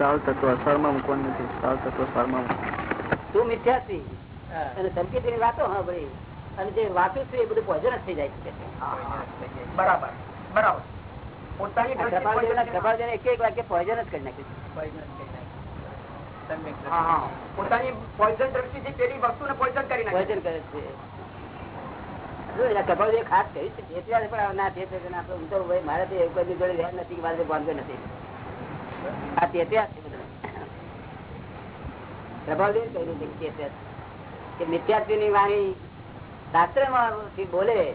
સાવ તત્વ અસરમાં મૂકવાનું નથી. સાવ તત્વ સારમાં તું મિથ્યાથી અને સંકેતની વાતો હા ભાઈ અને જે વાતું છે એ બધું પોઈઝન થઈ જાય છે. બરાબર. બરાબર. પોતાની કૃપાળજીના- એક એક વાક્ય પોઈઝન જ કરી નાખ્યું હા, હા. પોતાની પોઈઝન દ્રષ્ટિથી પેલી વસ્તુને પોઈઝન કરી નાખે પોઈઝન કરે છે. ખાસ કહ્યું છે ના તે ના મારે તો એવું કોઈ જોડે ધ્યાન નથી મારે ભાંગો નથી. આ તેત્યા છે બધા. પ્રભાવદેવ કહ્યું છે કે તેત્યા કે વાણી શાસ્ત્રમાં માં બોલે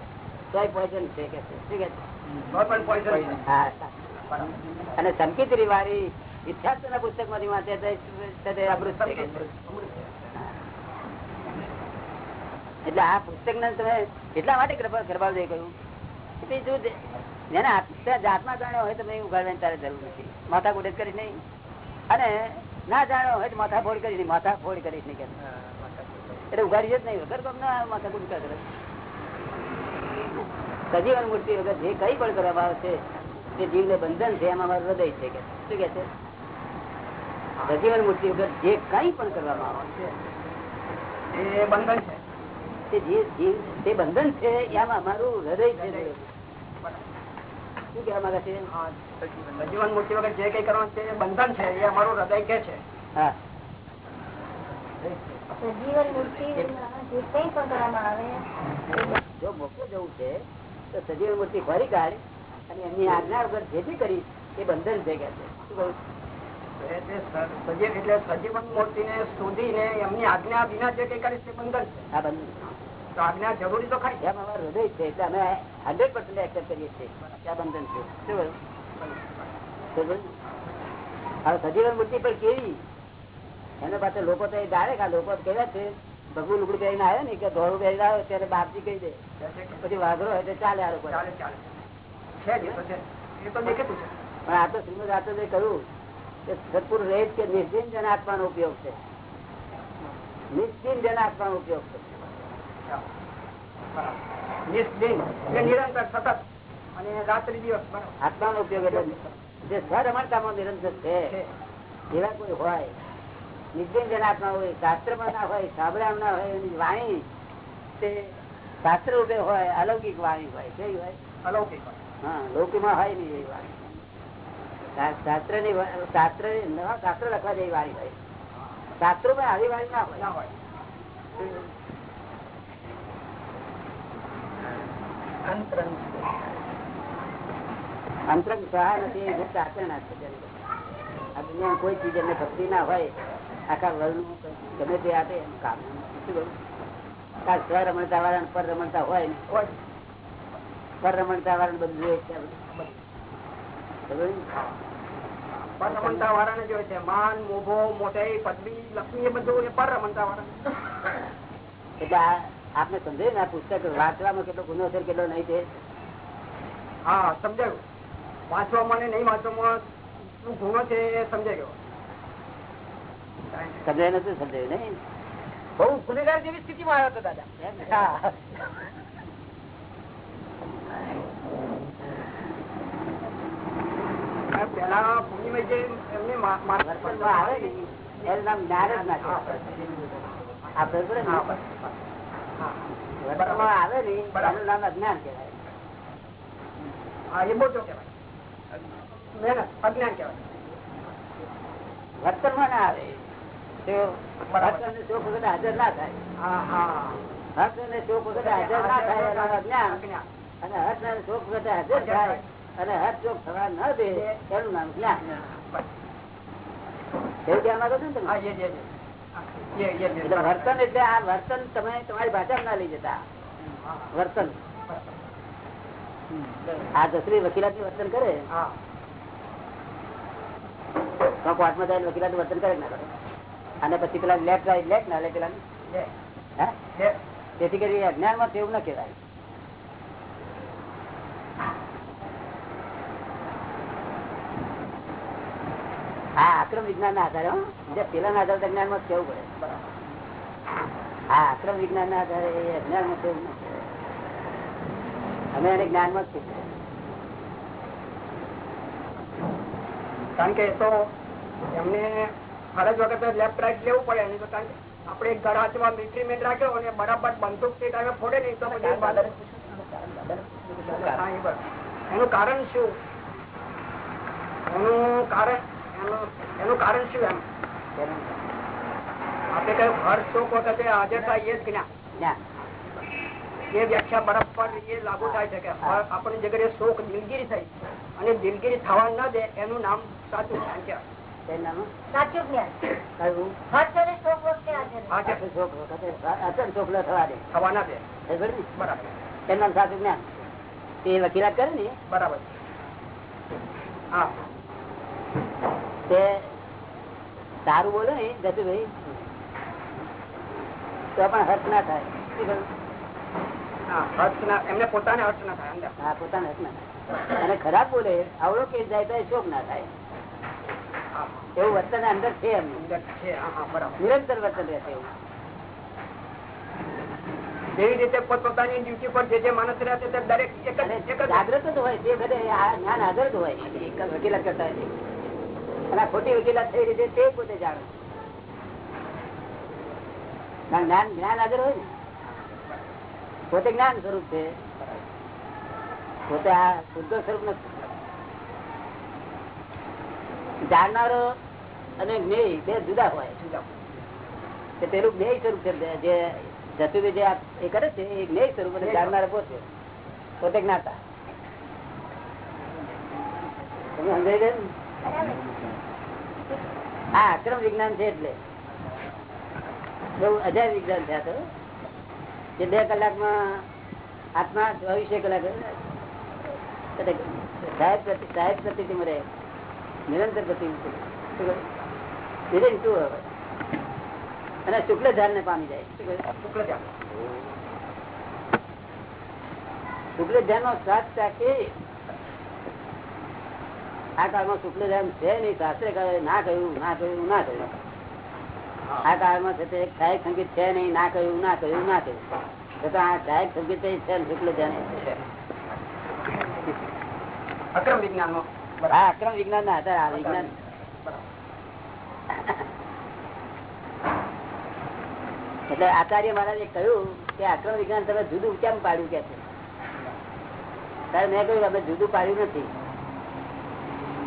તો પોઈઝન છે કે શું કે અને વાળી ઇતિહાસના પુસ્તકમાંથી વાંચે અમૃત. એટલે આ પુસ્તક ને તમે એટલા માટે ગરબા કહ્યું કે જો જે- જેને જાતમાં જાણ્યો હોય તમે ઉગાડવાની તારે જરૂર નથી. માથા કુડે કરીશ નહીં. અને ના જાણ્યો હોય તો માથા ફોડ કરીશ નહીં. માથા ફોડ કરીશ નહીં એટલે ઉગાડી જ નહીં વગર ગમ ના માથા કુડ કરે સજીવન મૂર્તિ વગર જે કઈ પણ કરવામાં આવે છે તે જીવને બંધન છે એમાં મારું હૃદય છે કે શું કે છે? સજીવન મૂર્તિ વગર જે કઈ પણ કરવામાં આવે છે એ બંધન છે. તે જે જીવ તે બંધન છે એમાં મારું હૃદય છે. શું કહેવા માંગે છે? સજીવન મૂર્તિ વગર જે કઈ કરવાનું છે બંધન છે એ અમારું હૃદય કે છે? સજીવન મૂર્તિ જે કઈ પણ કરવામાં આવે જો મોકલું જવું છે તો સજીવન મૂર્તિ ફરી કાઢ અને એમની આજ્ઞા વગર જે બી કરી એ બંધન થઈ ગયા છે? શું કહું એટલે સજીવન મૂર્તિને શોધીને એમની આજ્ઞા વિના જે કઈ કરીશ તે બંધન છે? આ બંધન. તો આજ્ઞા જરૂરી તો ખરી. એમ અમારું હૃદય છે એટલે અમે હંડ્રેડ પર્સન્ટ એક્સેપ્ટ કરીએ છીએ. કે બંધન છે શું કહ્યું? શું કહ્યું? હવે સજીવન મૂર્તિ પણ કેવી? એના પાસે લોકો તો એ કે આ લોકો કેવા છે. ભગવું લુગડું પહેરીને આવે ને કે ધોળું પહેરીને આવે ત્યારે બાપજી કહી દે. પછી વાઘરો હોય તો ચાલે આ લોકો. પણ આ તો શ્રીમદ આચાર્ય કહ્યું કે સદપુર રહે કે નિશ્ચિંત જન આત્માનો ઉપયોગ છે. નિશ્ચિંત જન આત્માનો ઉપયોગ છે. નિરંતર સતત બરાબર આત્માનો ઉપયોગ જે સ્વરમણતામાં નિરંતર છે, એવા કોઈ હોય. નિશ્ચિન જેના આત્મા હોય, શાસ્ત્રમાં ના હોય સાંભળ્યા ના હોય, એની વાણી તે શાસ્ત્ર રૂપે હોય, અલૌકિક વાણી હોય, કેવી હોય? અલૌકિક હા લૌકિકમાં હોય નહીં એવી વાણી. શાસ્ત્રની શાસ્ત્ર શાસ્ત્ર લખવા જેવી વાણી હોય. શાસ્ત્રોમાં આવી વાણી ના હોય ના હોય અંતરંગ સહાય નથી એ ગુપ્ત આચરણા છે આ દુનિયામાં કોઈ ચીજ એમને ભક્તિ ના હોય આખા વર્લ્ડનું ગમે તે આપે એનું કામ શું સ્વ રમણતા વાળા પર રમણતા હોય ને હોય. પર રમણતા વાળા બધું જોઈએ છે આ બધું. ખબર ને? પર રમણતા છે. માન મોભો મોટે પદવી લક્ષ્મી એ બધું પર રમણતા વાળા એટલે આપને સમજાય ને આ પુસ્તક વાંચવામાં કેટલો ગુનો છે કેટલો નહીં છે? હા સમજાયું. વાંચવામાં ને નહીં વાંચવામાં શું ગુનો છે એ સમજાઈ ગયો સમજાય નથી સમજાયું નહીં. બહુ ગુનેગાર જેવી સ્થિતિમાં આવ્યો હતો દાદા. પેલા ભૂમિમાં જે એમને આવે ને એનું નામ જ્ઞાન જ ના આવે ને એનું નામ અજ્ઞાન કહેવાય. એ મોટો કહેવાય. અજ્ઞાન કહેવાય. વર્તનમાં ના આવે. તો હર્ષ અને શોક વખતે હાજર ના થાય. હર્ષ અને વખતે હાજર ના થાય અજ્ઞાન. અને હર્ષ અને શોખ વખતે હાજર થાય અને હર્ષ ચોખ થવા ન દે એનું નામ જ્ઞાન. એવું કહેવા માંગો છો ને વર્તન એટલે આ વર્તન તમે તમારી ભાષામાં ના લઈ જતા. વર્તન. આ દસરી વકીલાત વર્તન કરે? તો કોર્ટમાં જઈને વકીલાત વર્તન કરે ના કરે? અને પછી પેલા લેફ્ટ રાઈટ લેફ્ટ ના લે પેલા તેથી કરી અજ્ઞાનમાં તેવું ના કહેવાય. આ આક્રમ વિજ્ઞાન ના આધારે હો. પેલા ના આધારે અજ્ઞાનમાં કેવું પડે. હા આક્રમ વિજ્ઞાન ના આધારે એ અજ્ઞાનમાં કેવું અમે એને જ્ઞાનમાં જ કારણ કે તો એમને ફરજ વખત લેફ્ટ રાઈટ લેવું પડે. એની તો કારણ કે આપણે એક ઘર હાથમાં મિલિટરી રાખ્યો અને બરાબર બંદૂક તે ટાઈમે ફોડે નહીં તો પછી હા. એનું કારણ શું? એનું કારણ એનું એનું કારણ શું એમ? આપણે કહ્યું હર શોક વખતે હાજર થાય એ જ જ્ઞાન જ્ઞાન. એ વ્યાખ્યા બરાબર એ લાગુ થાય છે કે હર- આપણી જગ્યાએ શોક દિલગીરી થઈ અને દિલગીરી થવા ન દે એનું નામ સાચું જ્ઞાન કહેવાય. સાચું જ્ઞાન. કયું? હર્ષ તે વકીલાત કરે ને? બરાબર. હા. તે સારું બોલો ને જતુભાઈ તો પણ હર્ષ ના થાય. શું કહ્યું? હા, હર્ષ ના એમને પોતાને હર્ષ ના થાય હા પોતાને હર્ષ ના થાય. અને ખરાબ બોલે આવડો કેસ જાય તો શોક ના થાય. એવું વર્તન અંદર છે એમનું નિરંતર વર્તન રહેશે એવું. જેવી રીતે પોતપોતાની ડ્યુટી પર જે જે માણસ રહ્યા છે તે દરેક એક જાગ્રત જ હોય તે બધે જ્ઞાન હાજર જ હોય વકીલાત કરતા હોય. અને ખોટી વકીલાત થઈ રહી છે તે પોતે જાણે જ્ઞાન જ્ઞાન હાજર હોય ને. પોતે જ્ઞાન સ્વરૂપ છે. પોતે આ શુદ્ધ સ્વરૂપ નથી. જાણનારો અને જ્ઞેય બે જુદા હોય. જુદા. પેલું જ્ઞેય સ્વરૂપ છે. જે જતુભાઈ જે એ કરે છે, એ જ્ઞેય સ્વરૂપ અને જાણનારા પોતે. પોતે જ્ઞાતા. તમે સમજાઈ ને? હા અક્રમ વિજ્ઞાન છે એટલે. બહુ અજાય વિજ્ઞાન છે તો. કે બે કલાકમાં આત્મા ચોવીસે કલાક સાહેબ પ્રતિ સાહેબ પ્રતિ મળે નિરંતર પ્રતિ શું હવે? અને શુક્લ ધ્યાન ને પામી જાય. શુક્લ ધ્યાન. શુક્લ ધ્યાન નો શ્વાસ ચાકે આ કાળમાં શુક્લ ધ્યાન છે નહીં શાસ્ત્રે કહે ના કહ્યું ના કહ્યું ના કહ્યું. આ કાળમાં છે તે સાહેબ સંગીત છે નહીં ના કહ્યું ના કહ્યું ના કહ્યું. છતાં આ સાહેબ સંગીત છે શુક્લ ધ્યાન છે અક્રમ વિજ્ઞાન હા આ અક્રમ વિજ્ઞાન ના હતા આ વિજ્ઞાન. એટલે આચાર્ય મહારાજે કહ્યું કે અક્રમ વિજ્ઞાન તમે જુદું કેમ પાડ્યું કે છે? ત્યારે મેં કહ્યું અમે જુદું પાડ્યું નથી.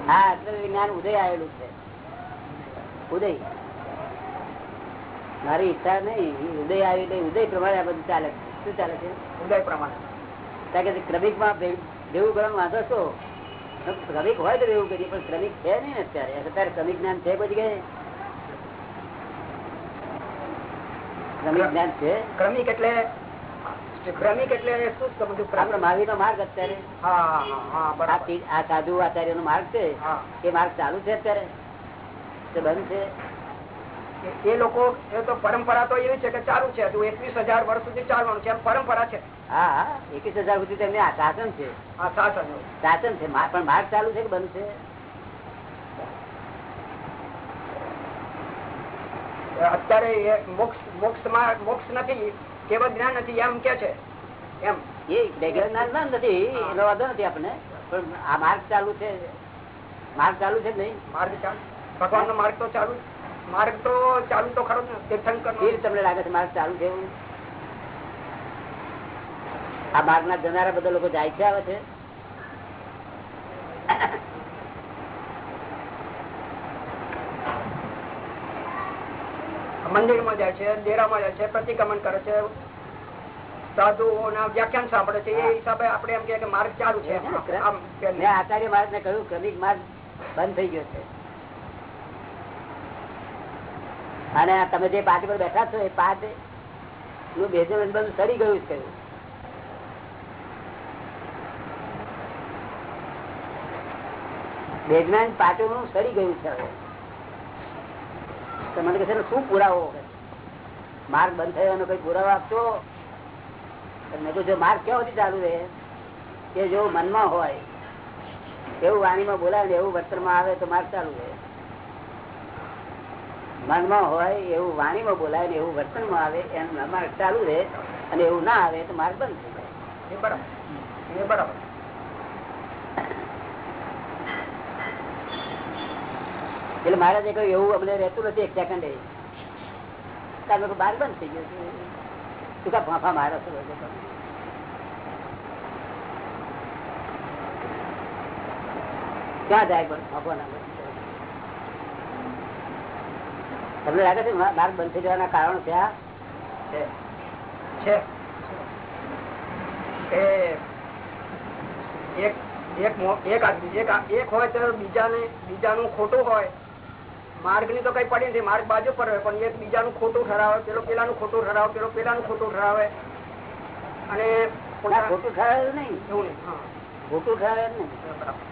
અક્રમ વિજ્ઞાન ઉદય આવેલું છે. ઉદય. મારી ઈચ્છા નહીં ઉદય આવી ઉદય પ્રમાણે આ બધું ચાલે શું ચાલે છે? ઉદય પ્રમાણે. કારણ કે ક્રમિકમાં ભેગું કરવાનો વાંધો છો ક્રમિક હોય તો એવું કરીએ પણ ક્રમિક છે નહીં ને અત્યારે. અત્યારે ક્રમિક જ્ઞાન છે બધી ગયે ક્રમિક જ્ઞાન છે? ક્રમિક એટલે ક્રમિક એટલે શું સમજવું આપડે? મહાવીર નો માર્ગ અત્યારે. આ સાધુ આચાર્ય નો માર્ગ છે. એ માર્ગ ચાલુ છે અત્યારે. તે બંધ છે. એ- લોકો એ તો પરંપરા તો એવી છે કે ચાલુ છે. હજુ એકવીસ હજાર વર્ષ સુધી ચાલવાનું છે. પરંપરા છે. હા એકવીસ હજાર સુધી તેમને આ શાસન છે. શાસન. શાસન છે. પણ માર્ગ ચાલુ છે કે બંધ છે? અત્યારે મોક્ષ મોક્ષ મોક્ષ નથી. કેવળ જ્ઞાન નથી એમ કે છે? એમ. એ જ્ઞાન નથી એનો વાંધો નથી આપણને. પણ આ માર્ગ ચાલુ છે. માર્ગ ચાલુ છે નહીં? માર્ગ ચાલુ. ભગવાન નો માર્ગ તો ચાલુ માર્ગ તો ચાલુ તો ખરો તીર્થંકર તમને લાગે છે માર્ગ ચાલુ છે આ માર્ગ ના જનારા બધા લોકો જાય છે આવે છે? મંદિરમાં જાય છે ડેરામાં જાય છે પ્રતિક્રમણ કરે છે. સાધુઓના વ્યાખ્યાન સાંભળે છે એ હિસાબે આપણે એમ કે માર્ગ ચાલુ છે. મેં આચાર્ય મહારાજ ને કહ્યું ક્રમિક માર્ગ બંધ થઈ ગયો છે. અને તમે જે પાટી પર બેઠા છો એ પાટનું બેઝમેન્ટ બધું સરી ગયું છે બેઝમેન્ટ પાટીનું સરી ગયું છે હવે. મને કહે શું પુરાવો? માર્ગ બંધ થયો એનો કઈ પુરાવો આપશો? મેં કહ્યું જો માર્ગ ક્યાં ચાલુ રહે? કે જો મનમાં હોય, એવું વાણીમાં બોલાય ને એવું વર્તનમાં આવે તો માર્ગ ચાલુ રહે. મનમાં હોય, એવું વાણીમાં બોલાય ને એવું વર્તનમાં આવે, એમ માર્ગ ચાલુ રહે અને એવું ના આવે તો માર્ગ બંધ થઈ જાય. બરાબર. એટલે મહારાજે કહ્યું એવું અમને રહેતું નથી એક સેકન્ડ તમે બાર બંધ થઈ ગયું. તું કા ફાંફા મારો ક્યાં જાય ફાંફો ના તમને લાગે છે બાર બંધ થઈ જવાના કારણ ક્યાં છે. એ એક એક એક હોય તો બીજાને, બીજાનું ખોટું હોય માર્ગની તો કઈ પડી નથી. માર્ગ બાજુ પર પણ એક બીજાનું ખોટું ઠરાવે પેલો પેલાનું ખોટું ઠરાવે પેલો પેલાનું ખોટું ઠરાવે. અને ખોટું ઠરાવે નહીં. એવું નહીં ખોટું ઠરાવે નહીં. બરાબર.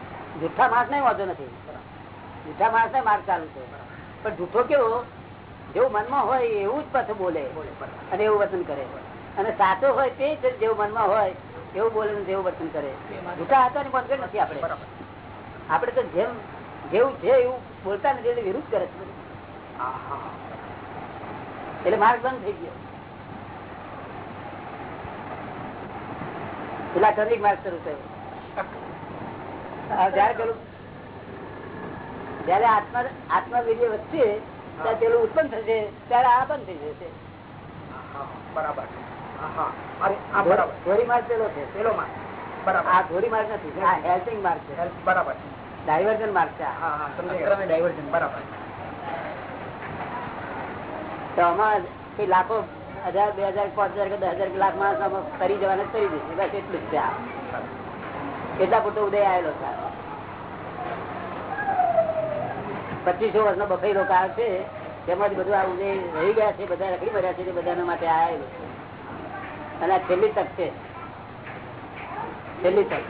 જૂઠા માણસ ને વાંધો નથી. જૂઠા માસ ને માર્ગ ચાલુ છે. પણ જૂઠો કેવો? જેવું મનમાં હોય એવું જ પાછું બોલે. અને એવું વર્તન કરે. અને સાચો હોય તે જ જેવું મનમાં હોય એવું બોલે ને જેવું વર્તન કરે. જૂઠા હતા ને બંધ નથી આપણે. આપણે તો જેમ જેવું છે એવું બોલતા નથી એટલે વિરુદ્ધ કરે છે. એટલે માર્ગ બંધ થઈ ગયો. પેલા ટ્રાફિક માર્ગ શરૂ થયો. જયારે પેલું જયારે આત્મા આત્માવીર્ય વધશે ત્યારે પેલું ઉત્પન્ન થશે ત્યારે આ બંધ થઈ જશે. બરાબર. ધોરી માર્ગ પેલો છે. પેલો માર્ગ. બરાબર. આ ધોરી માર્ગ નથી હેલ્પિંગ માર્ગ છે. બરાબર. ડાયવર્ઝન માર્ગ છે બરાબર. તો આમાં કઈ લાખો હજાર બે હજાર પાંચ હજાર કે દસ હજાર કે લાખ માણસ ફરી જવાના કરી દેશે બસ એટલું જ છે આ. કેટલા પૂરતો ઉદય આવેલો છે પચીસો વર્ષનો બફેલો કાળ છે તેમાંથી બધું આ ઉદય રહી ગયા છે બધા રખડી પડ્યા છે તે બધાના માટે આવેલું છે. અને આ છેલ્લી તક છે. છેલ્લી તક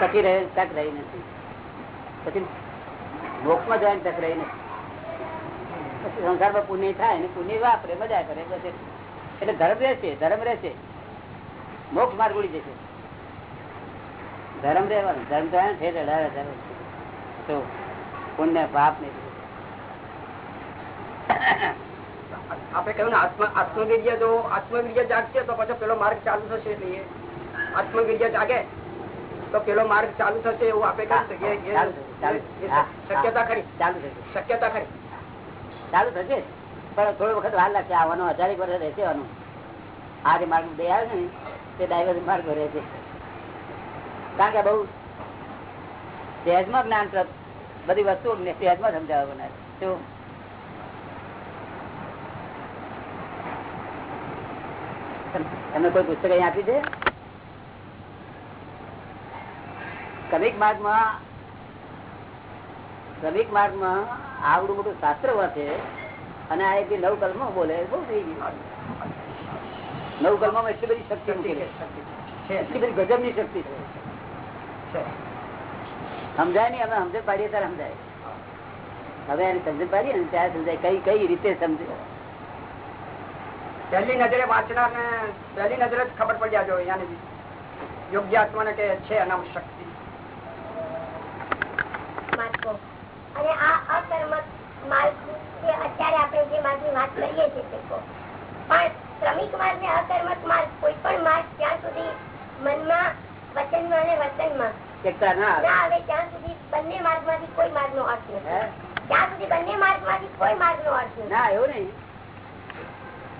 પછી રહે તક રહી નથી. પછી મોક્ષમાં જવાની તક રહી નથી. પછી સંસારમાં પુણ્ય થાય ને પુણ્ય વાપરે, મજા કરે બસ એટલે ધર્મ રહેશે ધર્મ રહેશે. મોક્ષ માર્ગ ઉડી જશે. ધર્મ રહેવાનું, ધર્મ તો છે અઢાર હજાર. તો પુણ્ય પાપ ને આપણે કહ્યું ને, આત્મ આત્મવીર્ય જો આત્મવીર્ય જાગશે તો પછી પેલો માર્ગ ચાલુ થશે એટલે આત્મવીર્ય જાગે. તો પેલો માર્ગ ચાલુ થશે એવું આપે શક્યતા ખરી? ચાલુ થશે. શક્યતા ખરી? ચાલુ થશે પણ થોડો વખત વાર લાગશે. આવવાનો હજારેક વર્ષ રહેશે આનું આ જે માર્ગ બે આવે ને તે ડાયવર્સ માર્ગ રહેશે. કારણ કે બહુ સહેજમાં જ્ઞાન બધી વસ્તુઓ સહેજમાં સમજાવવા બનાવે શું? તમને કોઈ પુસ્તક અહીં આપી છે? ક્રમિક માર્ગમાં ક્રમિક માર્ગમાં આવડું મોટું શાસ્ત્ર વાંચે અને આ એક નવ કલમો બોલે બહુ થઈ ગયું. નવ કલમમાં એટલી બધી શક્તિ એટલી બધી ગજબની શક્તિ છે. સમજાય નઈ અમે સમજણ પાડીએ ત્યારે સમજાય. હવે એને સમજણ પાડીએ ને ત્યારે સમજાય કઈ કઈ રીતે સમજે. પહેલી નજરે વાંચનાર ને પહેલી નજરે જ ખબર પડી જાય યોગ્ય આત્માને કે છે અનામ શક્તિ માર્ગો અને આ અકર્મક માર્ગ જે અત્યારે આપણે જે માર્ગની વાત કરીએ છીએ પણ શ્રમિક માર્ગ ને અકર્મક માર્ગ કોઈ પણ માર્ગ જ્યાં સુધી મનમાં વચનમાં અને વર્તનમાં ના આવે. ત્યાં સુધી બંને માર્ગમાંથી કોઈ માર્ગ નો અર્થ નથી. ત્યાં સુધી બંને માર્ગમાંથી કોઈ માર્ગ નો અર્થ ના એવું નહીં.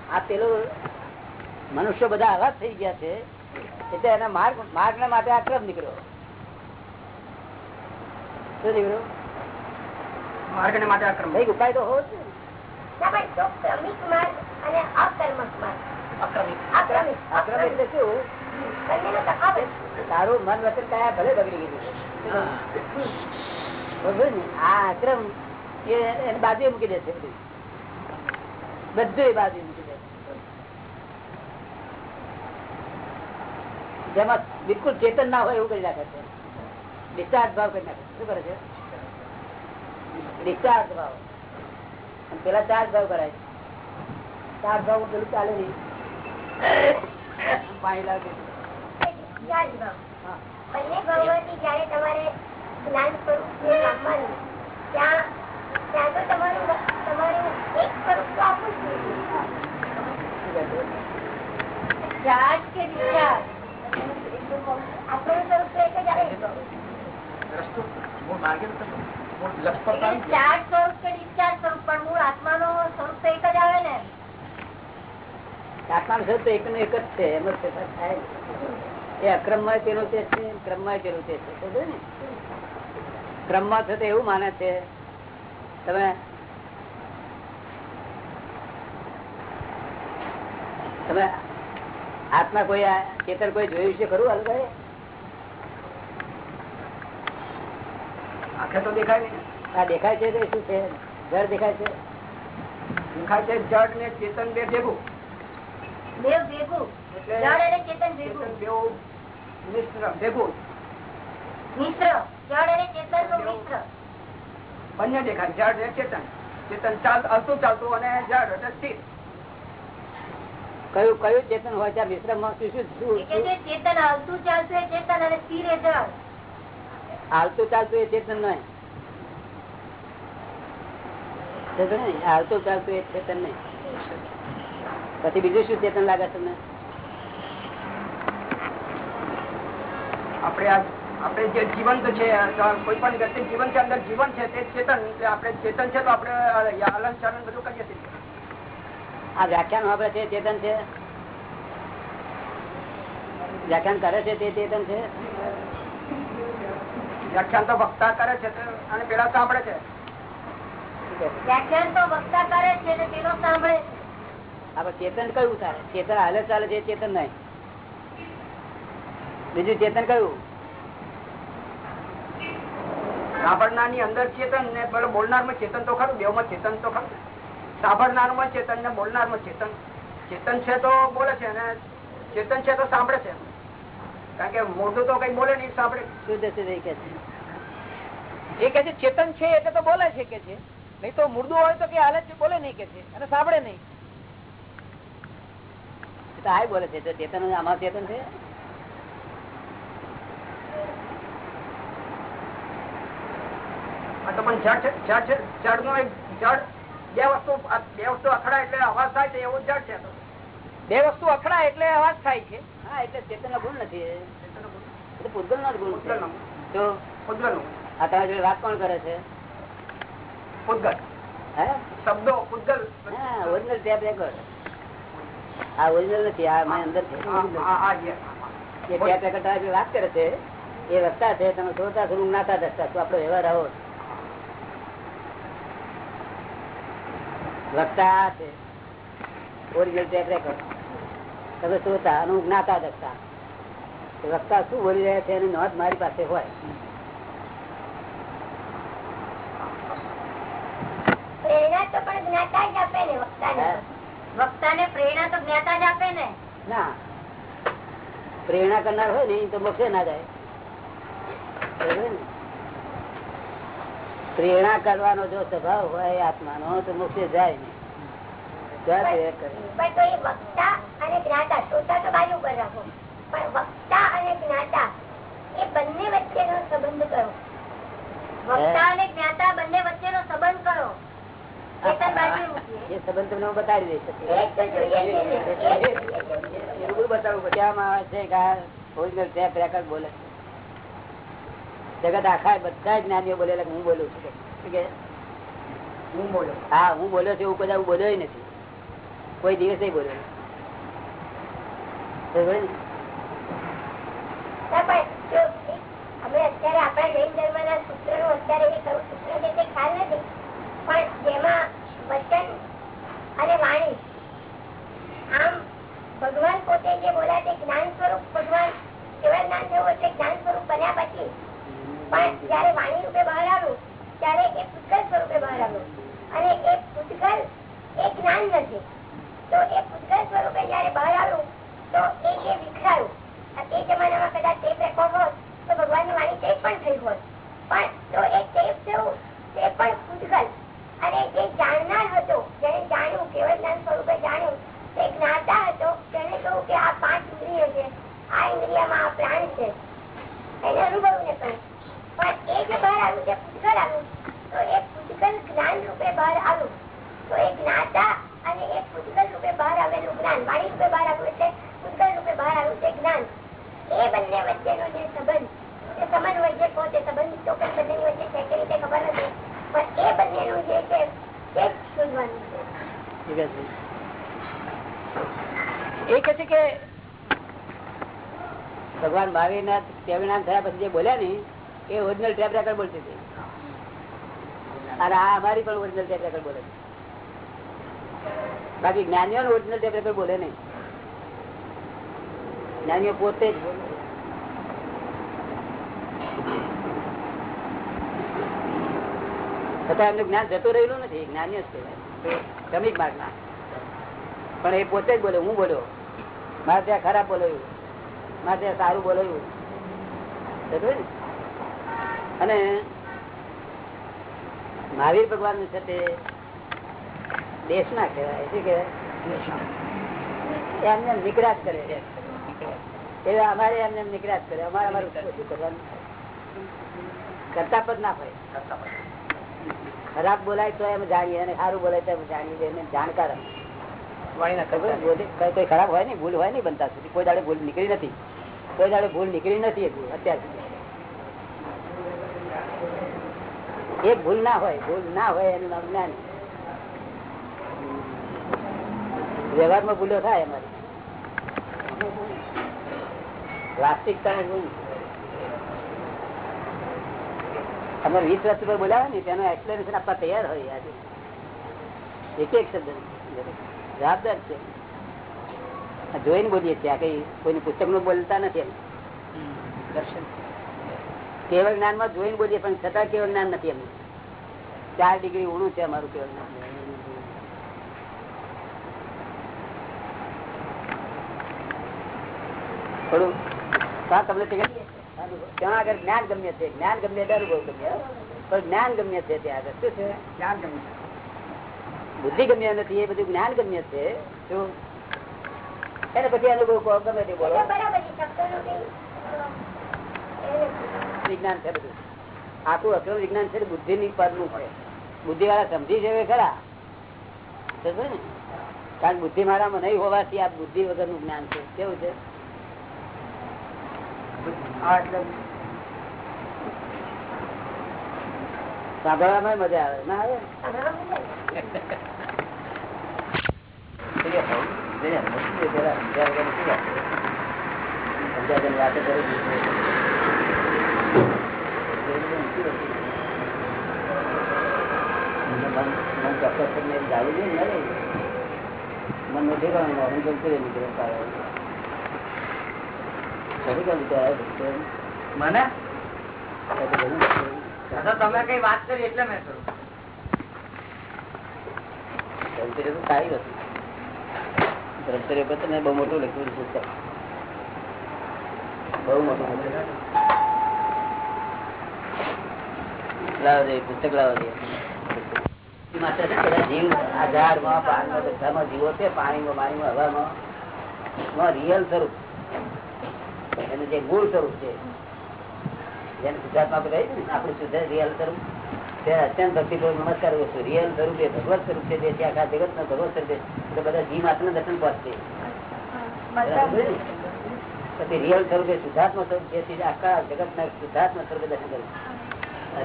આ પેલું મનુષ્ય બધા આવા થઈ ગયા છે એટલે એના માર્ગ માર્ગ ના માટે આ ક્રમ નીકળ્યો? શું નીકળ્યું? માર્ગ ને માટે અક્રમ કંઈક ઉપાય તો હોવો ક્રમિક માર્ગ અને અકર્મક માર્ગ આક્રમિક અક્રમિક આક્રમ એટલે શું? બંનેનો તફાવત તારું મન વચન કયા ભલે બગડી ગયું આ આક્રમ એને બાજુ મૂકી દેશે છે બધું. બધું બાજુ મૂકી દેશે જેમાં બિલકુલ ચેતન ના હોય એવું કરી નાખે છે. ડિસ્ચાર્જ ભાવ કરી નાખે શું કરે છે? ડિસ્ચાર્જ ભાવ પેલા ચાર્જ ભાવ કરાય. છે ચાર્જ ભાવ પેલું ચાલે નહીં. પાણી લાગે. યાદ ભાવ બંને જયારે તમારે જ્ઞાન સ્વરૂપ આપવાનું ત્યાં ત્યાં તો તમારું તમારું એક સ્વરૂપ તો આપવું જ ચાર્જ કે ડિસ્ચાર્જ આપણું સ્વરૂપ તો એક જ આવે. ને. રસ્તો ટાર્ગેટ લક્ષ પર એટલે ચાર્જ સ્વરૂપ કે ડિસ્ચાર્જ સ્વરૂપ? પણ મૂળ આત્માનો સ્વરૂપ તો એક જ આવે ને. આત્માનું સ્વરૂપ તો એકનું એક જ છે એમ ફેરફાર થાય. એ અક્રમમાં તેનો તે છે ક્રમમાં તેનો તે છે. સમજો ને? ક્રમમાં થતો એવું માને છે. તમે તમે આત્મા કોઈ આ ચેતન કોઈ જોયું છે ખરું અલગ આંખે તો દેખાય નહીં. આ દેખાય છે તે શું છે? ઘર દેખાય છે? દેખાય છે? જડ ને ચેતન બે ભેગું. દેવ ભેગું. જળ અને ચેતન ભેગું. ચેતન મિશ્ર ભેગું. મિશ્ર. જળ અને ચેતનનું મિશ્ર. બંને દેખાય. જડ ને ચેતન. ચેતન ચાલ હલતું ચાલતું અને જડ એટલે સ્થિર. કયું કયું ચેતન હોય છે? મિશ્રમાં શું શું ચેતન હલતું ચાલતું ચેતન અને સ્થિર એ જળ હાલતું ચાલતું એ ચેતન નહીં? હાલતું ચાલતું એ ચેતન નહીં? પછી બીજું શું ચેતન લાગે તમને? આપણે આ આપણે જે જીવંત છે કોઈ પણ વ્યક્તિ જીવન છે અંદર જીવન છે તે ચેતન એટલે આપણે ચેતન છે તો આપણે હલન ચલન બધું કરીએ છીએ. આ વ્યાખ્યાન વાપરે છે ચેતન છે? વ્યાખ્યાન કરે છે તે ચેતન છે? વ્યાખ્યાન તો વક્તા કરે છે અને પેલા સાંભળે છે. વ્યાખ્યાન તો વક્તા કરે છે ને તેનો સાંભળે આપડે ચેતન કયું થાય ચેતન હાલે ચાલે છે ચેતન નહીં. બીજું ચેતન કયું? સાંભળનારની અંદર ચેતન ને પેલો બોલનારમાં ચેતન તો ખરું દેવમાં ચેતન તો ખરું. સાંભળનારમાં ચેતન ને બોલનારમાં ચેતન. ચેતન છે તો બોલે છે અને ચેતન છે તો સાંભળે છે. કારણ કે મોઢું તો કઈ બોલે નહીં શું શુદ્ધ તે કે છે. એ કે છે ચેતન છે એટલે તો બોલે છે કે છે. નહીં તો મુર્દું હોય તો કે હાલે બોલે નહીં કે છે. અને સાંભળે નહીં. તો આ બોલે છે તો ચેતન આમાં ચેતન છે? પણ જડ નો એક જડ બે વસ્તુ બે વસ્તુ અખડાય એટલે અવાજ થાય છે એવું જડ છે તો. બે વસ્તુ અખડાય એટલે અવાજ થાય છે. હા એટલે ચેતન ગુણ નથી. એ. એ તો પૂતગલ નો જ ગુણ છે. પૂતગલ આ તમારી જોડે વાત કોણ કરે છે? પૂતગલ શબ્દો પૂતગલ હા ઓરિજિનલ ટેપ રેકોર્ડ આ ઓરિજિનલ નથી આ મારી અંદર છે. ટેપ રેકોર્ડ વાત કરે છે? એ વક્તા છે તમે જોતા છો નાતા રસ્તા તો આપડે વ્યવહાર આવો? રસ્તા છે. ઓરિજિનલ ટેપ રેકોર્ડ તમે શ્રોતા અને જ્ઞાતા દ્રષ્ટા વક્તા શું બોલી રહ્યા છે એની નોંધ મારી પાસે હોય. પ્રેરણા તો પણ જ્ઞાતા જ આપે ને વક્તાને. પ્રેરણા તો જ્ઞાતા જ આપે ને. ના. પ્રેરણા કરનાર હોય ને તો મોક્ષે ના જાય? પ્રેરણા કરવાનો જો સ્વભાવ હોય આત્માનો તો મોક્ષે જાય નહીં ત્યાં પ્રેરક કરે. પણ તો એ વક્તા અને જ્ઞાતા શ્રોતા તો બાજુ પર રાખો. પણ વક્તા અને જ્ઞાતા એ બંને વચ્ચેનો સંબંધ કરો. વક્તા અને જ્ઞાતા બંને વચ્ચેનો સંબંધ કરો. એ સંબંધ તમને હું બતાવી દઈશ. બતાવું છે છે. કહેવામાં આવે છે બોલે જગત આખા બધા જ્ઞાનીઓ બોલે હું બોલું છું કે. હું બોલું. હા હું બોલ્યો છું એવું કદાચ હું બોલ્યો નથી. કોઈ દિવસે બોલ્યો નથી. બરોબર ને? ના, પણ જો એક અમે અત્યારે આપણા જૈન ધર્મના સૂત્રનું અત્યારે એ કયું સૂત્ર છે તે ખ્યાલ નથી પણ જેમાં વચન અને વાણી, આમ ભગવાન પોતે જે બોલ્યા છે જ્ઞાન સ્વરૂપ ભગવાન કેવળ જ્ઞાન જ્ઞાન સ્વરૂપ બન્યા પછી, પણ જયારે વાણી રૂપે બહાર આવ્યું, ત્યારે એ પુષ્કળ સ્વરૂપે બહાર આવ્યું અને એ પુષ્કળ એ જ્ઞાન નથી તો જે જે કે આ પાંચ ઇન્દ્રિય છે, આ ઇન્દ્રિયામાં આ પ્રાણ છે. એને અનુભવને ને પણ એ જે બહાર આવ્યું તે પુષ્કળ આવ્યું, તો એ પૂતગલ જ્ઞાન રૂપે બહાર આવ્યું. તો એ જ્ઞાતા અને એક પુષ્કળ રૂપે બહાર આવેલું જ્ઞાન વાણી રૂપે બહાર આવ્યું છે પુષ્કળ રૂપે બહાર આવ્યું છે જ્ઞાન. એ બંને વચ્ચેનો જે સંબંધ તે સમન્વય જે કહો તે છે, કે ખબર નથી. પણ એ બંનેનું જે એ કહે કે ભગવાન મહાવીરના તેવનામ થયા પછી જે બોલ્યા ને, એ ઓરિજિનલ ટેપ રેકર્ડ બોલતી હતી. અને આ અમારી પણ ઓરિજિનલ ટેપ રેકર્ડ બોલે છે. બાકી જ્ઞાનીઓ ઓરિજિનલ ટેમ્પરેચર બોલે નહીં. જ્ઞાનીઓ પોતે જ એમનું જ્ઞાન જતું રહેલું નથી જ્ઞાનીઓ જ કહેવાય. શ્રમિક માર્ગના પણ એ પોતે જ બોલે, હું બોલ્યો મારે ત્યાં ખરાબ બોલાયું. મારે ત્યાં સારું બોલાયું? અને મહાવીર ભગવાન છે તે દેશ ના કહેવાય શું કહેવાય? એમને નિકરાશ કરે એટલે અમારે એમને નિકરાશ કરે. અમારે અમારું શું કરવાનું કરતા પદ ના હોય. ખરાબ બોલાય તો એમ જાણીએ અને સારું બોલાય તો એમ જાણીએ એને જાણકાર કઈ કઈ ખરાબ હોય ને ભૂલ હોય નહીં બનતા સુધી. કોઈ દાડે ભૂલ નીકળી નથી. કોઈ દાડે ભૂલ નીકળી નથી અત્યાર સુધી. એક ભૂલ ના હોય ભૂલ ના હોય એનું નામ જ્ઞાન વ્યવહારમાં ભૂલો થાય અમારે. વાસ્તવિકતામાં ભૂલ. અમે વીસ વર્ષ પર બોલાવે ને તેનું એક્સપ્લેનેશન આપવા તૈયાર હોય આજે. એક એક શબ્દ જવાબદાર છે. જોઈને બોલીએ છીએ આ કઈ કોઈની પુસ્તકનું બોલતા નથી એમ. દર્શન. કેવળ જ્ઞાનમાં જોઈને બોલીએ પણ છતાં કેવળ જ્ઞાન નથી એમ. ચાર ડિગ્રી ઊણું છે અમારું કેવળ જ્ઞાન. થોડું. ત્યાં તમને ત્યાં આગળ જ્ઞાન ગમ્ય છે. જ્ઞાન ગમ્ય એટલે અનુભવ ગમ્ય. પણ જ્ઞાન ગમ્ય છે ત્યાં આગળ. શું છે? જ્ઞાન ગમ્ય બુદ્ધિ ગમ્ય નથી એ બધું જ્ઞાન ગમ્ય છે. શું એને પછી અનુભવ ગમે તે બોલો. વિજ્ઞાન છે બધું. આખું અક્રમ વિજ્ઞાન છે બુદ્ધિ ની પરનું છે બુદ્ધિ વાળા સમજી છે ખરા. સમજો ને? કારણ બુદ્ધિ મારામાં નહીં હોવાથી આ બુદ્ધિ વગરનું જ્ઞાન છે. કેવું છે? સાંભળવામાં મજા આવે. ના આવે? વાતો મન નથી કરવાનું હું ગમતું નીકળે મેં બહુ મોટું લખ્યું છે બહુ મોટું. લાવો પુસ્તક લાવો જોઈએ. જીવ આ ઝાડમાં પાનમાં બધામાં જીવો છે, પાણીમાં પાણીમાં, હવામાં. રિયલ સ્વરૂપ. એનું જે મૂળ સ્વરૂપ છે જેને ગુજરાતમાં કહીએ ને આપણું શુદ્ધ રિયલ સ્વરૂપ તે અત્યંત ભક્તિપૂર્વક નમસ્કાર કરું છું રિયલ સ્વરૂપે ભગવત સ્વરૂપ છે જે આખા જગત નો ભગવત સ્વરૂપ એટલે બધા જીવ માત્ર દર્શન પહોંચશે પછી રિયલ સ્વરૂપે શુદ્ધાત્મ સ્વરૂપ જેથી આખા જગત ના શુદ્ધાત્મ સ્વરૂપે દર્શન કરું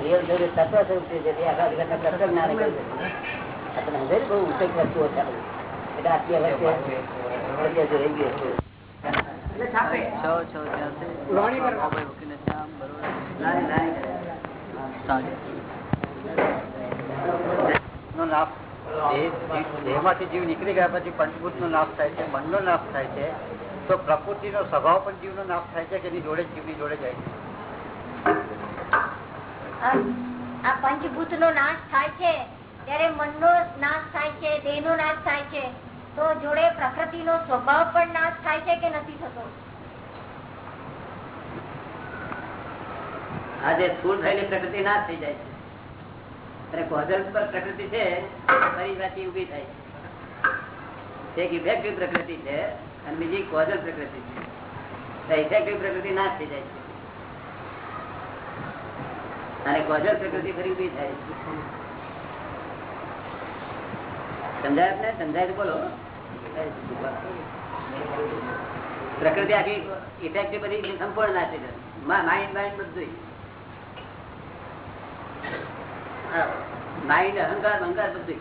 રિયલ સ્વરૂપે તત્વ સ્વરૂપ છે જેથી આખા જગત ના તત્વ જ્ઞાન આપણે સમજાય બહુ ઊંચક વસ્તુઓ છે એટલે આટલી અવશ્ય અવશ્ય રહી ગયું છે. એટલે છાપે. લોણી પર. દેહમાંથી જીવ નીકળી ગયા પછી પંચભૂત નો નાશ થાય છે મન નો નાશ થાય છે. તો પ્રકૃતિ નો સ્વભાવ પણ જીવ નો નાશ થાય છે કે એની જોડે જીવની જોડે જાય છે? આ આ પંચભૂત નો નાશ થાય છે. ત્યારે મનનો નાશ થાય છે દેહ નો નાશ થાય છે. તો જોડે પ્રકૃતિ નો સ્વભાવ પણ નાશ થાય છે કે નથી થતો? આજે સ્થૂળ થયેલી પ્રકૃતિ નાશ થઈ જાય છે. અને કોઝલ પર પ્રકૃતિ છે ફરી ઊભી થાય છે. એક ઇફેક્ટિવ પ્રકૃતિ છે અને બીજી કોઝલ પ્રકૃતિ છે. ઇફેક્ટિવ પ્રકૃતિ નાશ થઈ જાય છે. અને કોઝલ પ્રકૃતિ ફરી ઊભી થાય છે. સમજાય ને સમજાય બોલો. પ્રકૃતિ આખી ઇફેક્ટ બધી સંપૂર્ણ થઈ જાય માઇન્ડ માઇન્ડ બધું માઇન્ડ અહંકાર અહંકાર બધું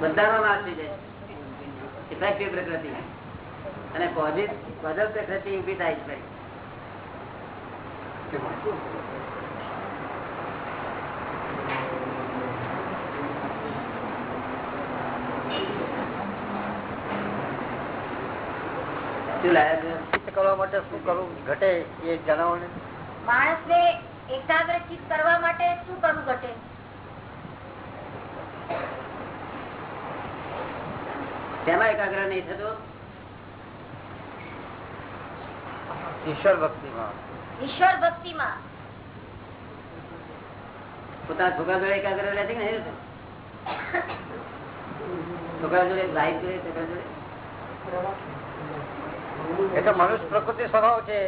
બધાનો નાશ થઈ જાય. પ્રકૃતિ. અને પોઝિટિવ પ્રકૃતિ ઊભી થાય છે શું લાયા છે? કરવા માટે શું કરવું ઘટે એ જણાવો ને. માણસ ને એકાગ્રચિત કરવા માટે શું કરવું ઘટે? શેમાં એકાગ્ર નહીં થતું? ઈશ્વર ઈશ્વર ભક્તિમાં. પોતાના છોકરા જોડે એકાગ્ર રહેતી કે નહીં? છોકરા જોડે લાઈફ જોડે છોકરા જોડે? એ તો મનુષ્ય પ્રકૃતિ સ્વભાવ છે.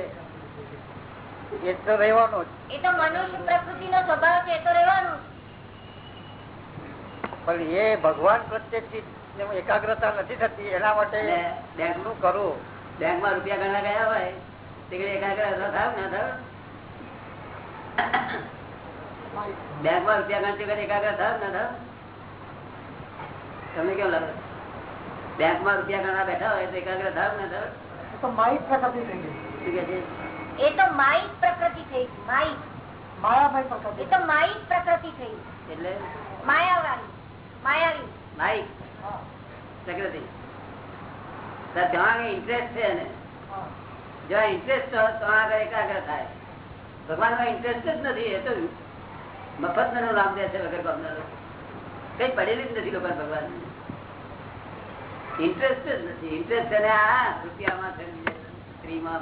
એ તો રહેવાનો જ. એ તો મનુષ્ય પ્રકૃતિ નો સ્વભાવ છે એ તો રહેવાનું પણ એ ભગવાન પ્રત્યે એકાગ્રતા નથી થતી એના માટે બેંકનું કરવું બેંકમાં રૂપિયા ગણવા ગયા હોય તે ઘડી એકાગ્ર ન થાવ? ના થાવ રૂપિયા ગણતી વખતે એકાગ્ર થાય ના થાવ? તમને કેવું લાગે? બેંકમાં રૂપિયા ગણવા બેઠા હોય તો એકાગ્ર ને ના એ તો માઇક પ્રકૃતિ થઈ ગઈ માઇક એ તો માઇક પ્રકૃતિ થઈ એટલે? માયાવાળી માયાવી. માઇક પ્રકૃતિ. ઇન્ટરેસ્ટ છે એને જ્યાં ઇન્ટરેસ્ટ એકાગ્ર થાય. ભગવાનમાં ઇન્ટરેસ્ટ જ નથી એ તો મફતનું નામ દે છે વગર કઈ પડેલી જ નથી લોકો ભગવાન ઇન્ટરેસ્ટ જ નથી. ઇન્ટરેસ્ટ એને આ રૂપિયામાં છે સ્ત્રીમાં.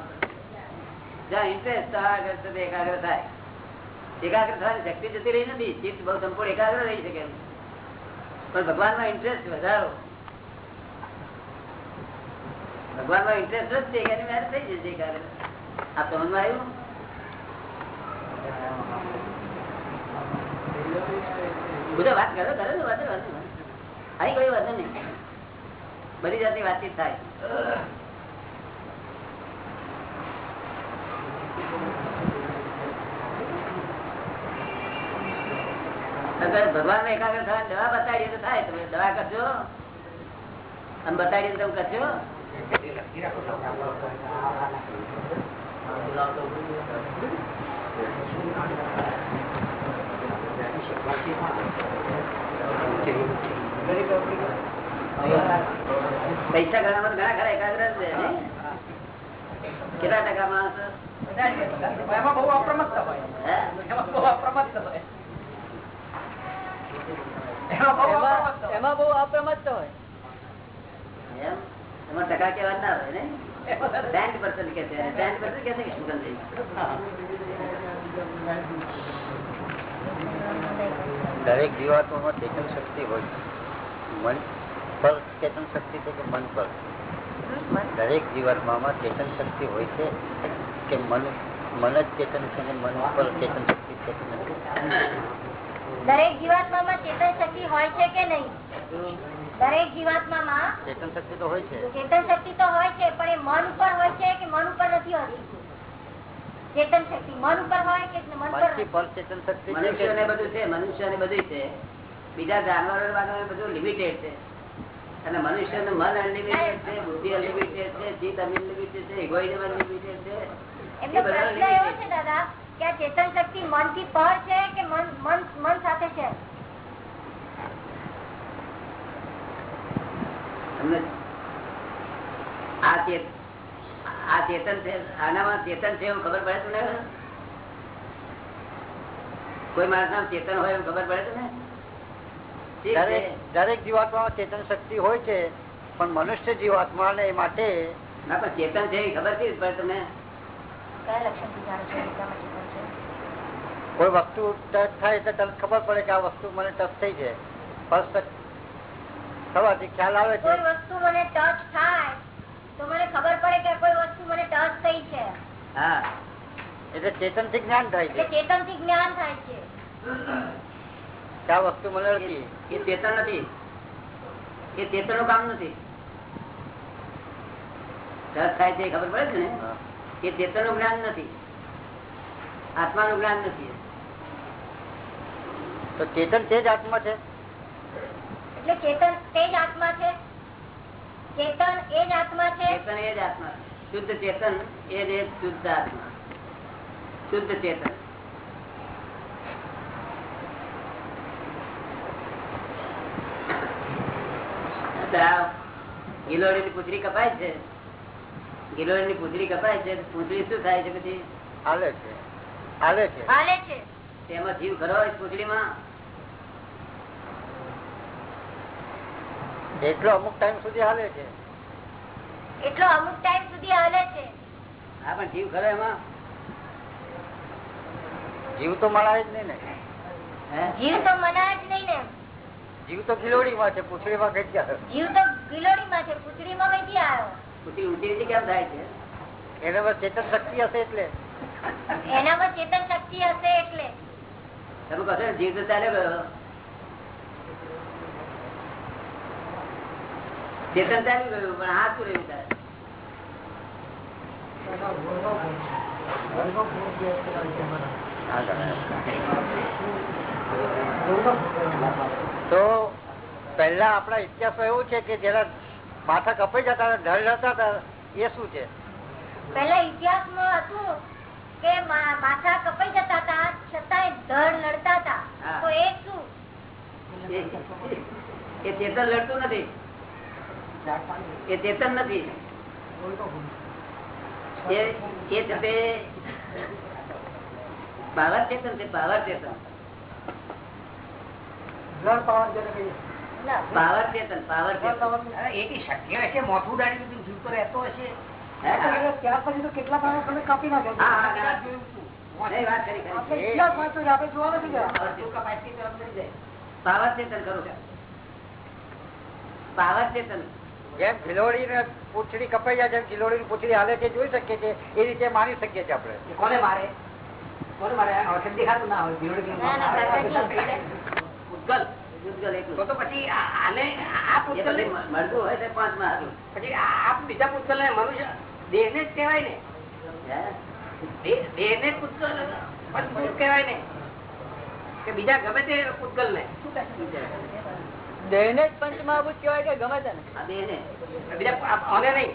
જ્યાં ઇન્ટરેસ્ટ આગળ એકાગ્ર થાય. એકાગ્ર થવાની શક્તિ જતી રહી નથી. ચિત્ત બહુ સંપૂર્ણ એકાગ્ર રહી શકે પણ ભગવાનમાં ઇન્ટરેસ્ટ વધારો. ભગવાનમાં ઇન્ટરેસ્ટ જ છે એની મેરેજ થઈ જશે એકાગ્ર. આ સમજમાં આવ્યું? બધા વાત કરો કરો ને વાંધો અહીં કોઈ વાંધો નહીં. બધી જાતની વાતચીત થાય. ભગવાન ને એકાગ્ર થવા દવા બતાડીએ તો થાય. તમે દવા કરશો અને બતાડીએ તમે કરશો પૈસા ઘણા ઘણા ખરા એકાગ્ર છે કેટલા ટકા માણસો? એમાં બહુ અપ્રમત્ત હોય. એમાં બહુ અપ્રમત્ત હોય. એમાં બહુ અપ્રમત્ત હોય. એમાં ટકા કેવા ના હોય ને બેન્ડ પર્સન્ટ કે છે સેન્ટ પર્સન્ટ કે છે શું દરેક જીવાત્મામાં ચેતન શક્તિ હોય. મન પર ચેતન શક્તિ છે કે મન પર? દરેક જીવાત્મામાં ચેતન શક્તિ હોય છે કે મન મન જ ચેતન છે ને મન ઉપર ચેતન શક્તિ છે કે નથી? દરેક જીવાત્મામાં ચેતન શક્તિ હોય છે કે નહીં? દરેક જીવાત્મામાં ચેતન શક્તિ તો હોય છે. ચેતન શક્તિ તો હોય છે પણ એ મન ઉપર હોય છે કે મન ઉપર નથી હોતી? ચેતન શક્તિ મન ઉપર હોય કે મન પર પર ચેતન શક્તિ છે મનુષ્યને કે બધું છે મનુષ્યને બધું છે. બીજા જાનવરો બધું લિમિટેડ છે. અને મનુષ્યનું મન અનલિમિટેડ છે બુદ્ધિ અનલિમિટેડ છે જીત અનલિમિટેડ છે ઇગોઇઝમ અનલિમિટેડ છે. એમનો પ્રશ્ન એવો છે દાદા કે આ ચેતન શક્તિ મનથી પર છે કે મન મન મન સાથે છે? આ ચેત આ ચેતન છે આનામાં ચેતન છે એવું ખબર પડે તમને? કોઈ માણસ નામ ચેતન હોય એમ ખબર પડે તમને? ઠીક છે. દરેક જીવાત્મા ચેતન શક્તિ હોય છે પણ મનુષ્ય જીવાત્માને માટે ના પણ ચેતન છે ખબર છે છે? કોઈ વસ્તુ ટચ થાય તો તરત ખબર પડે કે આ વસ્તુ મને ટચ થઈ છે. થવાથી ખ્યાલ આવે છે. કોઈ વસ્તુ મને ટચ થાય તો મને ખબર પડે કે કોઈ વસ્તુ મને ટચ થઈ છે. હા. એટલે ચેતનથી જ્ઞાન થાય છે. ચેતનથી જ્ઞાન થાય છે. આ વસ્તુ મને નથી. એ ચેતન નથી. એ ચેતનનું કામ નથી. થાય છે ખબર પડે છે ને? એ ચેતનનું જ્ઞાન નથી. આત્માનું જ્ઞાન નથી. તો ચેતન તે જ આત્મા છે? એટલે ચેતન તે જ આત્મા છે? ચેતન એ જ આત્મા છે? ચેતન એ જ આત્મા શુદ્ધ ચેતન એ જ શુદ્ધ આત્મા. શુદ્ધ ચેતન. ગિલોડી ની પૂતરી કપાય છે. ગિલોડી ની પૂતરી કપાય છે. પૂતરી શું થાય છે પછી? હાલે છે. હાલે છે. હાલે છે. તેમાં જીવ ખરો હોય પૂછડીમાં એટલો અમુક ટાઈમ સુધી હાલે છે. એટલો અમુક ટાઈમ સુધી હાલે છે. હા પણ જીવ ખરો એમાં? જીવ તો મળાય જ નહીં ને. જીવ તો મનાય જ નહીં ને. જીવ તો ગિલોડીમાં છે પૂછડીમાં કઈ ગયા જીવ તો ગિલોડીમાં છે પૂછડીમાં કઈથી આવ્યો પૂછડી ઊંચી કેમ થાય છે? એને બસ ચેતન શક્તિ હશે એટલે. એનામાં ચેતન શક્તિ હશે એટલે. તમે કહો જીવ તો ચાલે ગયો ચેતન ચાલી ગયું પણ આ શું રહ્યું તારે? તો પહેલા આપણા ઇતિહાસમાં એવું છે કે જેના માથા કપાઈ જતા ઢળ જતા હતા એ શું છે? પેલા ઇતિહાસમાં હતું કે માથા કપાઈ જતા હતા છતાંય ધડ લડતા હતા. તો એ શું? એ ચેતન લડતું નથી. એ ચેતન નથી. એ એ છે તે પાવર ચેતન છે પાવર ચેતન. પાવર ચેતન પાવર ચેતન એની શક્તિ હશે મોથું ઉડાડી દીધું જીવ તો રહેતો હશે? હે? હા, ત્યાર પછી તો કેટલા પાવર તમે કાપી નાખ્યો હા, હા. નહીં, વાત કરી, કરી. આપણે ઇતિહાસ વાંચો છો, આપણે જોવા નથી ગયા. પાવર ચેતન કપાસની તરફ લઈ જાય. પાવર ચેતન કરું પાવર ચેતન જેમ ગિલોડી ને પૂંછડી કપાઈ જાય જેમ ગિલોડી ની પૂંછડી હાલે છે જોઈ શકીએ છીએ. એ રીતે માની શકીએ છીએ આપણે. એ કોને મારે? કોને મારે? અવસર દેખાતું ના હોય એકલું. તો તો પછી આને આ એ પૂતગલ મળતું હોય તો પાંચમાં હારું. પછી આ બીજા ને મનુષ્ય દેહ ને જ કહેવાય ને. દેહ દેહ ને જ કહેવાય ને. કે બીજા ગમે તે ને દેહને જ પંચમહાભૂત કહેવાય કે ગમે તે ને આ ને. બીજા ઓને નહીં.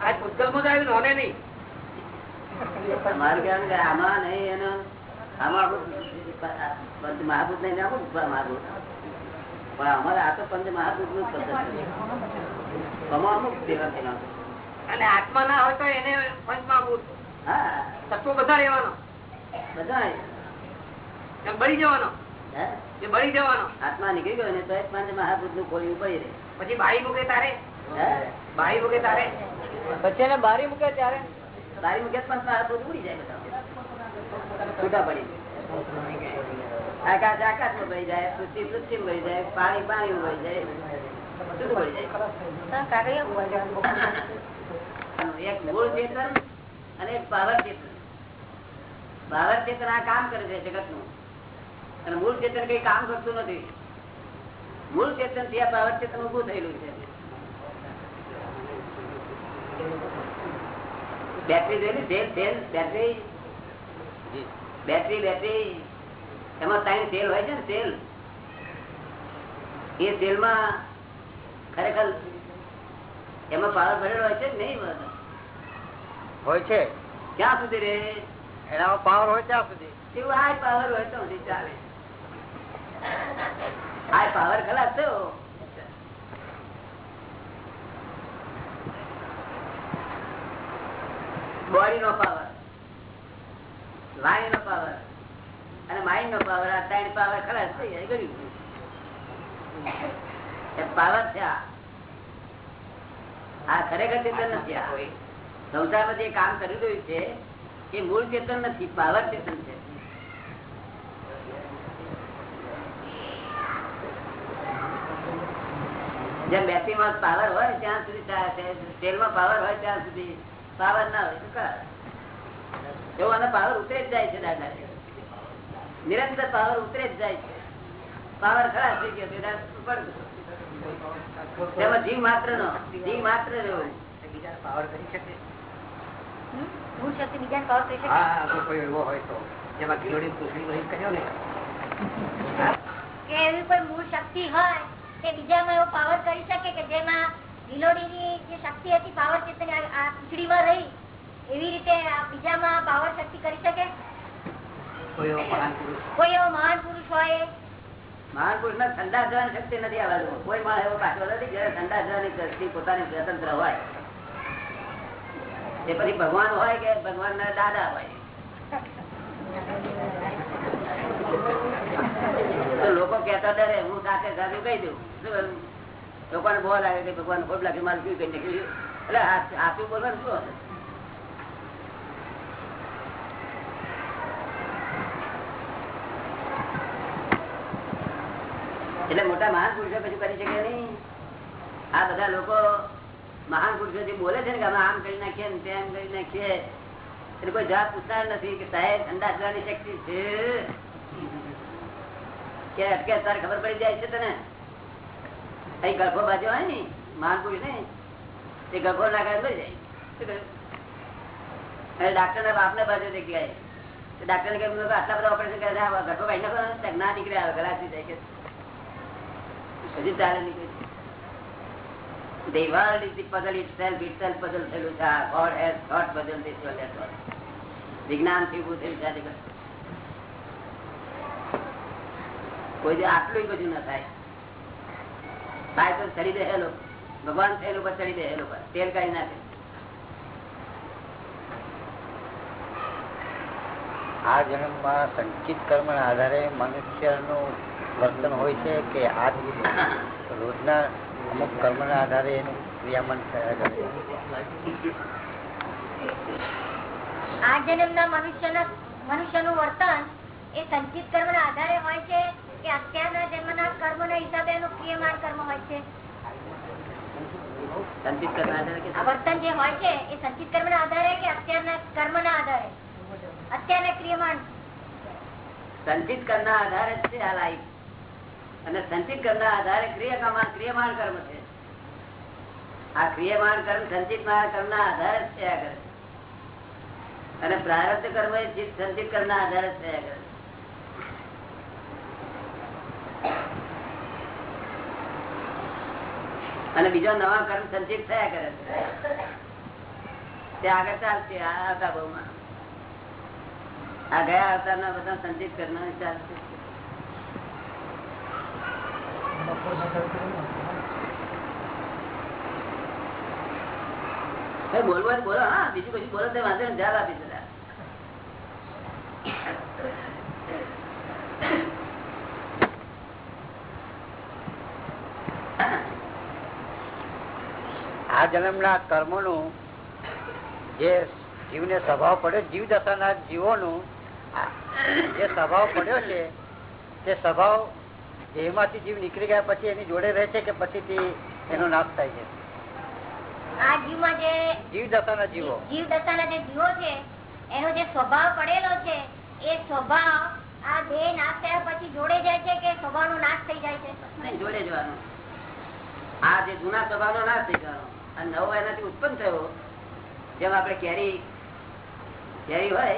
આ પૂતગલમાં જ આવ્યું ને ઓને નહીં. અમારું કહેવાનું કે આમાં નહીં એનો આમાં પંચ મહાભૂત નહીં ને મહાભૂત પણ અમારે આ તો પંચ મહાભૂતનું પદ્ધતિ અમુક દેવા અને આત્મા ના હોય તો એને પંચમહાભૂત. હા. તત્વો બધા રહેવાનો. બધા બળી જવાનો. હે? બળી જવાનો. આત્મા નીકળી ગયો ને તો એક પંચ મહાભૂતનું ખોલ્યું પડી રહે પછી બાઈ મૂકે તારે? હે? બાળી મૂકે તારે? પછી એને બારી મૂકે ત્યારે? તારી મૂકે પંચ મહાભૂત ઉડી જાય બધા છૂટા પડી આકાશ આકાશમાં ભરી જાય, પૃથ્વી પૃથ્વી ભરી જાય, પાણી પાણી ભરી જાય કામ કરતું નથી. મૂળ ચેતનથી આ પાવર થયેલું છે. Battery battery. Battery battery. એમાં સાઈન સેલ હોય છે ને સેલ. એ સેલમાં ખરેખર એમાં પાવર ભરેલો હોય છે ને નહીં? હોય છે. ક્યાં સુધી રે? એનામાં પાવર હોય ત્યાં સુધી. એવું આ પાવર હોય તો ચાલે. આ પાવર ખલાસ થયો. બોડી નો પાવર. લાઈન નો પાવર. અને માઇન્ડ નો પાવર આ ત્રણ પાવર ખલાસ થઈ જાય ગયું પાવર છે આ. ખરેખર ચેતન નથી આ. સંસારમાં જે કામ કરી રહ્યું છે એ મૂળ ચેતન નથી પાવર ચેતન છે. જેમ બેટરી માં પાવર હોય ત્યાં સુધી તેલમાં પાવર હોય ત્યાં સુધી પાવર ના હોય શું કરે એવું આનો પાવર ઉતરે જ જાય છે દાદા નિરંતર પાવર ઉતરે જ જાય છે. પાવર ખરાબ થઈ ગયો તો તેમાં જીવ માત્ર નો જીવ માત્ર રહ્યો બીજા પાવર કરી શકે? મૂળ શક્તિ બીજાને પાવર કરી શકે? હા હા કોઈ એવો હોય તો. જેમાં ગિલોડી પૂછડી વહી કર્યો ને. કે એવી કોઈ મૂળ શક્તિ હોય કે બીજામાં એવો પાવર કરી શકે કે જેમાં ગિલો પૂંછડીમાં રહી એવી રીતે બીજામાં પાવર શક્તિ કરી શકે? કોઈ એવો મહાન પુરુષ કોઈ એવો મહાન પુરુષ હોય? મહાન પુરુષ ને ઠંડા જવાની શક્તિ નથી આ બાજુ કોઈ માણસ એવો પાછો નથી જયારે ઠંડા જવાની શક્તિ પોતાની સ્વતંત્ર હોય. એ પછી ભગવાન હોય કે ભગવાન ના દાદા હોય? લોકો કેતા ડરે. હું સાથે સાથે કહી દઉં. શું? લોકોને બહુ લાગે કે ભગવાન ખોટ લાગે મારે કયું કઈ નીકળ્યું એટલે આપ્યું બોલવાનું શું એટલે મોટા મહાન પુરુષો કશું કરી શકે નહીં. આ બધા લોકો મહાન પુરુષો જે બોલે છે ને કે અમે આમ કરી નાખીએ ને તેમ કરી નાખીએ. એટલે કોઈ જવાબ પૂછતા નથી કે સાહેબ ઠંડા જવાની શક્તિ છે. કે અટકે તારે ખબર પડી જાય છે તને? અહીં ગર્ભો બાજુ હોય ને, મહાન પુરુષ ને એ ગર્ભો ના મરી જાય? અને ડાક્ટર ના બાપ ના બાજુ જગ્યાએ ડાક્ટર ને કહ્યું આટલા બધા ઓપરેશન કરે ગર્ભો ભાઈ ને ના નીકળે આવે ગલાસી જાય. કે હજી ચાલે નીકળે The world is the puzzle itself, itself puzzle થયેલું છે God has thought puzzle this world has thought. વિજ્ઞાનથી ઊભું થયું છે. કોઈ આટલું બધું ના થાય થાય તો ચડી દે હેલો ભગવાન થયેલું પર ચડી દે પર તેલ કાઢી નાખે આ જન્મમાં સંચિત કર્મ આધારે મનુષ્યનું વર્તન હોય છે કે આ રોજના અમુક કર્મના આધારે એનું ક્રિયામન થયા કરે આ જન્મના મનુષ્યના મનુષ્યનું વર્તન એ સંચિત કર્મના આધારે હોય છે કે અત્યારના જન્મના કર્મના હિસાબે એનું ક્રિયમાન કર્મ હોય છે. સંચિત કરવા આધારે વર્તન જે હોય છે એ સંચિત કર્મના આધારે કે અત્યારના કર્મના આધારે? અત્યારના ક્રિયમાન. સંચિત કરના આધારે છે આ લાઈફ અને સંચિત કરના આધારે ક્રિયાકર્મ ક્રિયમાન કર્મ છે. આ ક્રિયમાન કર્મ સંચિત કર્મના આધારે જ થયા કરે અને પ્રારબ્ધ કર્મ એ સંચિત કરના આધારે જ થયા કરે અને બીજો નવા કર્મ સંચિત થયા કરે છે. તે આગળ ચાલશે, આ બહુમાં. આ ગયા અવતાર ના બધા સંચિત કરનાર ચાલશે છે. બોલવું બોલો, હા, બીજું કશું બોલો, તો વાંધો સ્વભાવ પડે જીવ દશાના જીવોનું આ જે સ્વભાવ પડ્યો છે તે સ્વભાવ દેહમાંથી જીવ નીકળી ગયા પછી એની જોડે રહે છે કે પછીથી એનો નાશ થાય છે? આ જે જીવ દશાના જીવો. જીવ દશાના જે જીવો છે એનો જે સ્વભાવ પડેલો છે એ સ્વભાવ આ દેહ નાશ થયા પછી જોડે જાય છે કે સ્વભાવનો નાશ થઈ જાય છે? જોડે જવાનું. આ જે જૂના સ્વભાવનો નાશ થઈ જવાનો. અને નવો એનાથી ઉત્પન્ન થયો જેમ આપણે કેરી કેરી હોય,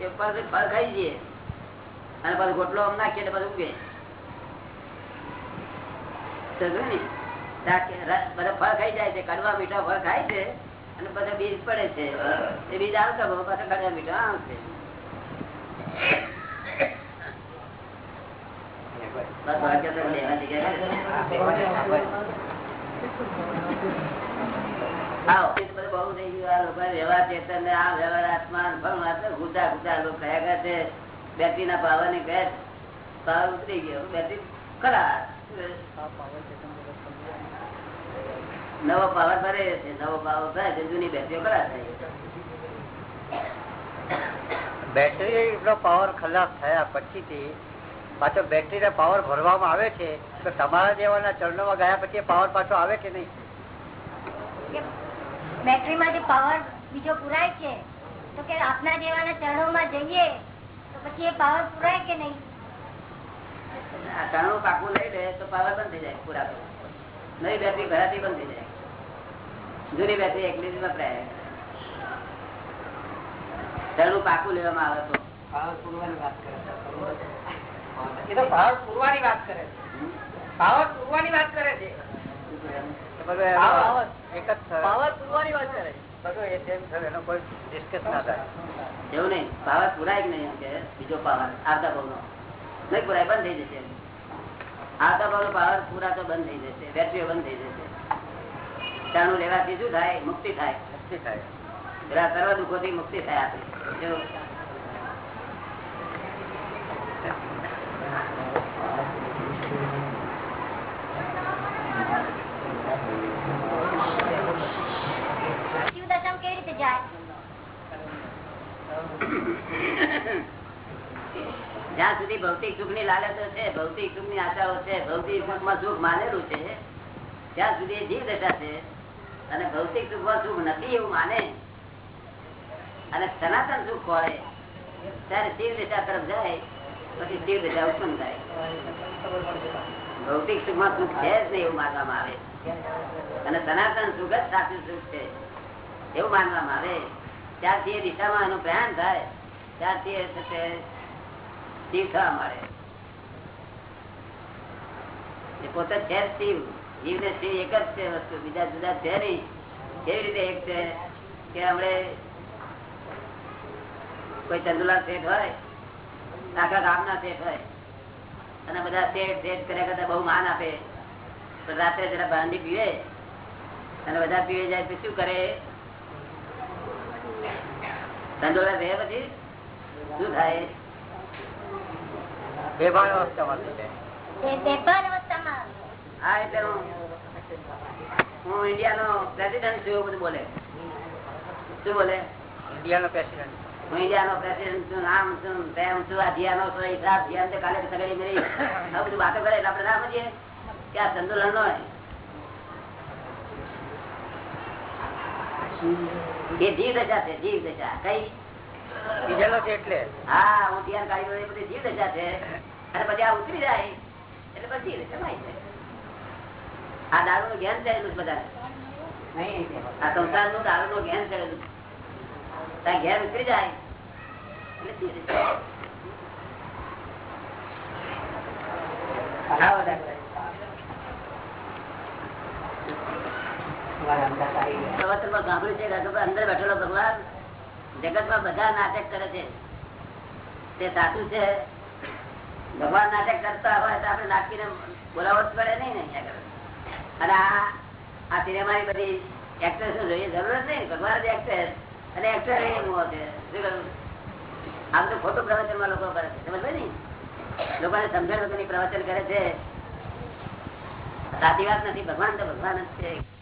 એ પાસે ફળ ખાઈ જઈએ. અને પાછું ગોટલો આમ નાખીએ એટલે પાછું ઉગે બધા ફળ ખાઈ જાય છે, કડવા મીઠા ફળ ખાય છે, અને પછી બીજ પડે છે. એ બીજ આવતા પાછા કડવા મીઠા આવશે. આવો. એ તો બહુ થઈ ગયું. આ લોકોને વ્યવહાર ચેતન ને આ વ્યવહાર આત્મા ને માત્ર ઘૂંટા ઘૂંટા લોકો કયા કરે છે. બેટરી ના પાવરની ગેસ પાવર ઉતરી ગયો. બેટરી ખરા નવો પાવર ભરે છે. નવો પાવર થાય છે. જૂની બેટરીઓ ખરા થાય બેટરી નો પાવર ખલાસ થયા પછીથી પાછો બેટરી ને પાવર ભરવામાં આવે છે તો તમારા જેવાના ચરણોમાં ગયા પછી પાવર પાછો આવે કે નહીં? કે બેટરીમાં જે પાવર બીજો પુરાય છે તો કે આપના જેવાના ચરણોમાં જઈએ તો પછી એ પાવર પુરાય કે નહીં? ચરણો પાકું લઈ લે તો પાવર બંધ થઈ જાય પૂરા નવી બેટરી ભરાતી બંધ થઈ જાય. જૂની બેટરી એકલી જ વપરાય ચરણું પાકું લેવામાં આવે તો. પાવર પૂરવાની વાત કરે છે એ તો પાવર પૂરવાની વાત કરે છે. પાવર પૂરવાની વાત કરે છે. જ એવું નહીં. પાવર પુરાય કે નહીં બીજો પાવર. આવતા ભાવ નો નહીં પુરાય બંધ થઈ જશે. આવતા ભાવ નો પાવર પૂરા તો બંધ થઈ જશે. બેટરીઓ બંધ થઈ જશે. ચાણું લેવાથી શું થાય? મુક્તિ થાય. મુક્તિ થાય. પેલા સર્વ દુઃખો થી મુક્તિ થાય આપણી જો શિવદશમ કેવી રીતે જાય જ્યાં સુધી ભૌતિક સુખની લાલતો છે, ભૌતિક સુખની આશાઓ છે, ભૌતિક સુખમાં સુખ માનેલું છે, ત્યાં સુધી જીવ દશા છે અને ભૌતિક સુખમાં સુખ નથી એવું માને. અને સનાતન સુખ ખોળે ત્યારે શિવ દશા તરફ જાય, પછી શિવ દશા ઉત્પન્ન થાય. ભૌતિક સુખમાં સુખ છે જ નહીં એવું માનવામાં આવે. અને સનાતન સુખ જ સાચું સુખ છે એવું માનવામાં આવે. ત્યારથી એ દિશામાં એનું પ્રયાણ થાય. ત્યારથી પોતે છે શિવ. જીવ ને શિવ એક જ છે વસ્તુ. બીજા જુદા છે નહીં. કેવી રીતે એક છે? કે આપણે કોઈ ચંદુલાલ શેઠ હોય આખા ગામના શેઠ હોય, અને બધા શેઠ શેઠ કર્યા કરતા બહુ માન આપે. રાત્રે જરા બાંધી પીવે, અને બધા પીવે જાય તો શું કરે? ચંદુલાલ રહે પછી? શું થાય? બેભાન અવસ્થામાં હા એટલે હું ઇન્ડિયા નો પ્રેસિડેન્ટ છું એવું બધું બોલે. શું બોલે? ઇન્ડિયાનો પ્રેસિડેન્ટ હું ઇન્ડિયાનો પ્રેસિડેન્ટ છું આમ છું તેમ છું આ ધ્યાનો છો હિસાબ ધ્યાન તો કાલે સગડી મેરી. આ બધું વાતો કરે એટલે આપણે ના સમજીએ કે આ સંતુલન નો એ જીવ દશા છે જીવ દશા. કઈ? બીજેલો છે એટલે. હા હું ધ્યાન કાઢી લઉં એ બધી જીવ દશા છે. અને પછી આ ઉતરી જાય એટલે પછી આવી જાય. આ દારૂ નું જ્ઞાન થયેલું છે બધાને. આ સંસારનું દારૂ નું જ્ઞાન થયેલું ત્યાં ઘેર ઉતરી જાય છે અંદર બેઠેલો ભગવાન. જગતમાં બધા નાટક કરે છે. તે સાચું છે? ભગવાન નાટક કરતા હોય તો આપડે નાખીને બોલાવો જ પડે નહીં અને આ આ સિનેમાની બધી એક્ટ્રેસ જોઈએ, જરૂર જ નહીં. ભગવાન એક્ટ્રેસ અને એક્ટર એ આમ તો ખોટું પ્રવચનમાં લોકો કરે છે. સમજ ને? લોકોને સમજણ પ્રવચન કરે છે. સાચી વાત નથી. ભગવાન તો ભગવાન જ છે.